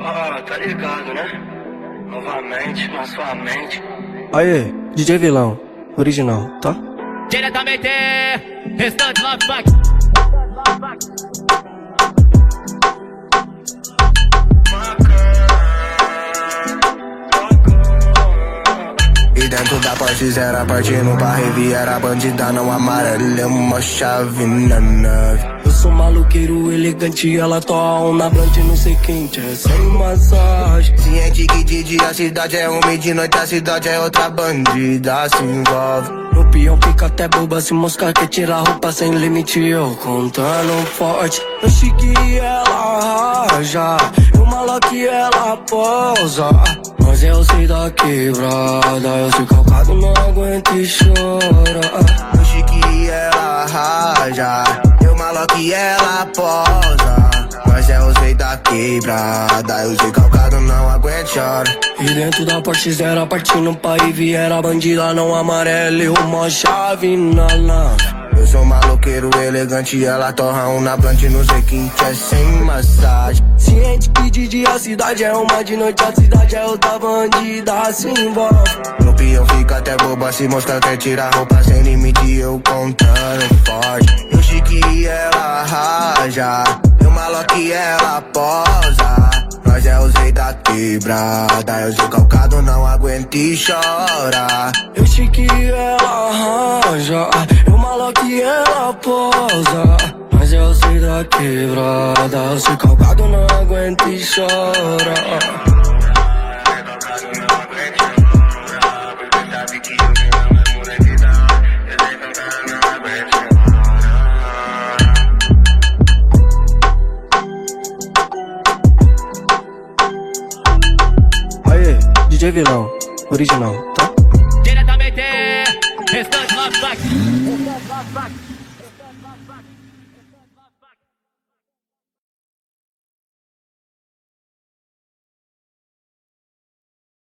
Ah, tá ligado, né? Novamente, na sua mente. Aê, DJ Vilão, original, tá? Diretamente, restante Love Back. Porsche zero partindo pra Riviera Bandida não amarela, é uma chave na nave Eu sou maluqueiro elegante, ela toa na brante, não sei quente, é sem massagem. Ciente que de dia a cidade é uma e de noite a cidade é outra bandida se envolve O peão fica até boba se moscar, quer tirar roupa sem limite. Eu contando forte. Eu chique e ela raja, eu maloque e ela posa. Mas eu sei da quebrada, eu sei calcado, não aguento e chora. O chique ela raja Eu maloque e ela posa Mas os rei da quebrada Eu sei calcado, não aguento chora E dentro da Porsche zero partindo pra Riviera Bandida não amarela e uma chave na nave Maloqueiro elegante Ela torra um na blunt no requinte É sem massagem. Ciente que de dia a cidade é uma, de noite a cidade é outra bandida se envolve No peão fica até boba Se mosca quer tirar roupa sem limite Eu contando forte. Eu chique e ela raja Eu maloque ela posa. Nós é os rei da quebrada Eu sou calcado, não aguento e chora. Eu chique ela maloque e ela posa Mas eu sei da quebrada Eu sei calcado, não aguento e chora DJ Vilão, original, tá? Diretamente, restante Love Back. back.